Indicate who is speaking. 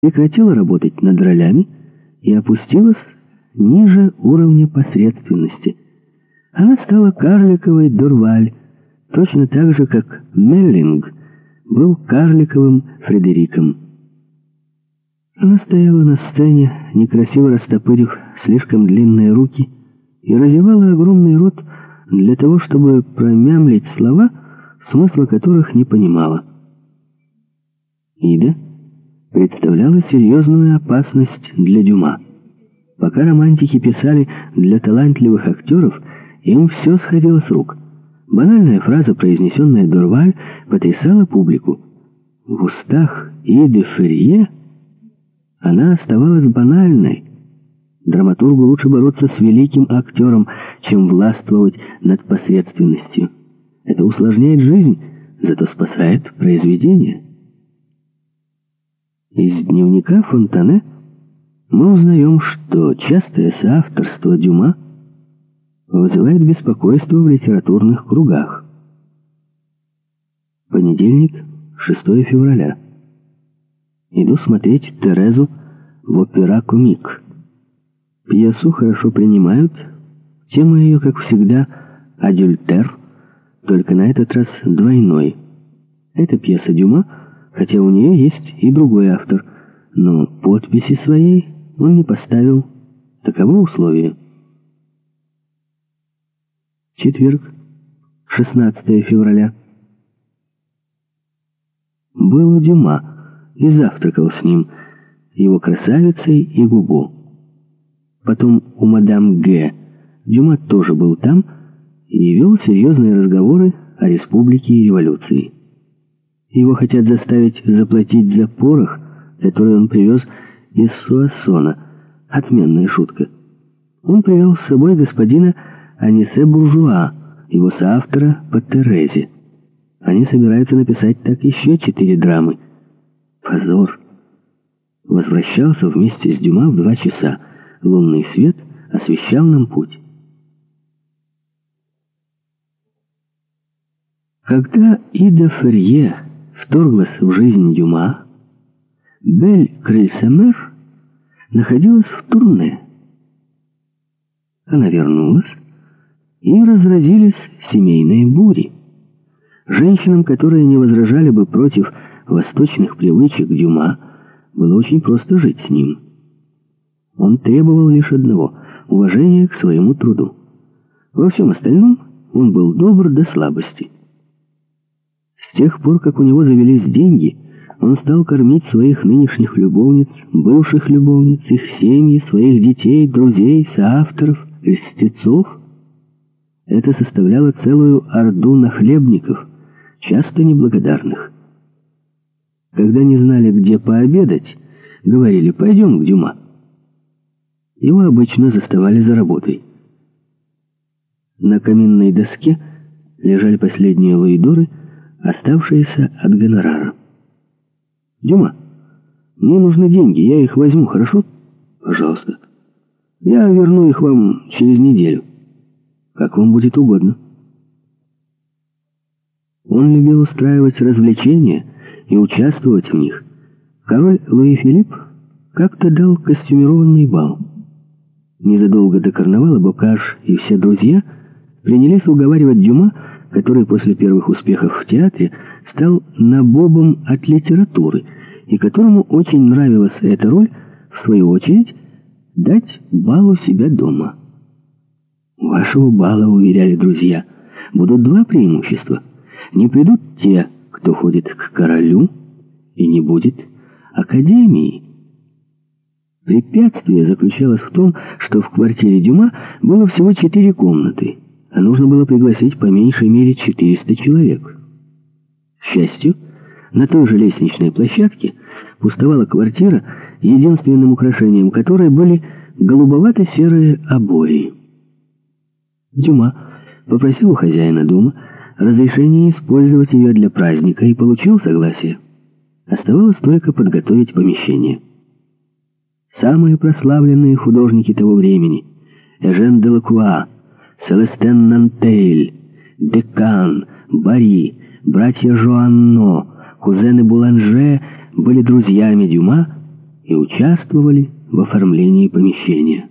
Speaker 1: прекратила работать над ролями и опустилась ниже уровня посредственности. Она стала карликовой Дорваль, точно так же, как Меллинг был карликовым Фредериком. Она стояла на сцене, некрасиво растопырив слишком длинные руки, и разевала огромный рот для того, чтобы промямлить слова, смысла которых не понимала. Ида представляла серьезную опасность для Дюма. Пока романтики писали для талантливых актеров, им все сходило с рук. Банальная фраза, произнесенная Дорваль, потрясала публику. В устах Иды Ферье она оставалась банальной. Драматургу лучше бороться с великим актером, чем властвовать над посредственностью. Это усложняет жизнь, зато спасает произведение. Из дневника Фонтане мы узнаем, что частое соавторство Дюма вызывает беспокойство в литературных кругах. Понедельник, 6 февраля. Иду смотреть Терезу в опера «Комик». Пьесу хорошо принимают. Тема ее, как всегда, «Адюльтер», только на этот раз двойной. Это пьеса Дюма — хотя у нее есть и другой автор, но подписи своей он не поставил. Таково условие. Четверг, 16 февраля. Был Дюма и завтракал с ним, его красавицей и Губу. Потом у мадам Г. Дюма тоже был там и вел серьезные разговоры о республике и революции. Его хотят заставить заплатить за порох, который он привез из Суассона. Отменная шутка. Он привел с собой господина Анисе Буржуа, его соавтора по Терезе. Они собираются написать так еще четыре драмы. Позор. Возвращался вместе с Дюма в два часа. Лунный свет освещал нам путь. Когда Ида Ферье вторглась в жизнь Дюма, Бель Крельсемер находилась в турне. Она вернулась, и разразились семейные бури. Женщинам, которые не возражали бы против восточных привычек Дюма, было очень просто жить с ним. Он требовал лишь одного — уважения к своему труду. Во всем остальном он был добр до слабости — с тех пор, как у него завелись деньги, он стал кормить своих нынешних любовниц, бывших любовниц, их семьи, своих детей, друзей, соавторов, льстецов. Это составляло целую орду нахлебников, часто неблагодарных. Когда не знали, где пообедать, говорили «пойдем к Дюма». Его обычно заставали за работой. На каминной доске лежали последние луидоры — оставшиеся от гонорара. «Дюма, мне нужны деньги, я их возьму, хорошо?» «Пожалуйста. Я верну их вам через неделю. Как вам будет угодно». Он любил устраивать развлечения и участвовать в них. Король Луи Филипп как-то дал костюмированный бал. Незадолго до карнавала Бокаш и все друзья принялись уговаривать Дюма который после первых успехов в театре стал набобом от литературы, и которому очень нравилась эта роль, в свою очередь, дать бал у себя дома. Вашего бала, уверяли друзья, будут два преимущества. Не придут те, кто ходит к королю, и не будет академии. Препятствие заключалось в том, что в квартире Дюма было всего четыре комнаты — а нужно было пригласить по меньшей мере 400 человек. К счастью, на той же лестничной площадке пустовала квартира, единственным украшением которой были голубовато-серые обои. Дюма попросил у хозяина дома разрешение использовать ее для праздника и получил согласие. Оставалось только подготовить помещение. Самые прославленные художники того времени — Эжен Делакуа, Селестен Нантейль, Декан, Бари, братья Жоанно, кузены Буланже были друзьями Дюма и участвовали в оформлении помещения.